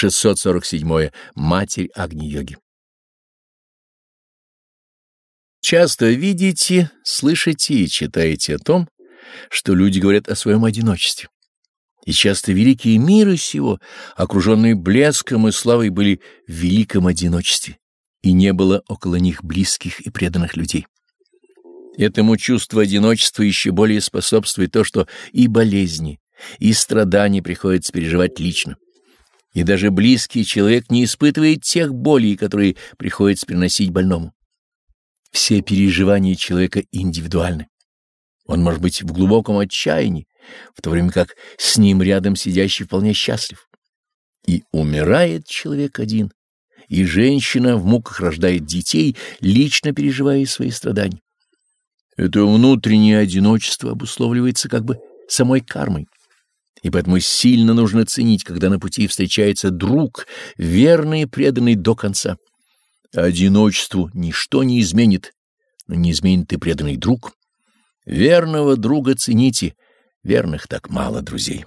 647. Матерь Агни-йоги. Часто видите, слышите и читаете о том, что люди говорят о своем одиночестве. И часто великие миры сего, окруженные блеском и славой, были в великом одиночестве, и не было около них близких и преданных людей. Этому чувству одиночества еще более способствует то, что и болезни, и страдания приходится переживать лично. И даже близкий человек не испытывает тех болей, которые приходится приносить больному. Все переживания человека индивидуальны. Он может быть в глубоком отчаянии, в то время как с ним рядом сидящий вполне счастлив. И умирает человек один, и женщина в муках рождает детей, лично переживая свои страдания. Это внутреннее одиночество обусловливается как бы самой кармой. И поэтому сильно нужно ценить, когда на пути встречается друг, верный и преданный до конца. Одиночеству ничто не изменит, но не изменит и преданный друг. Верного друга цените, верных так мало друзей.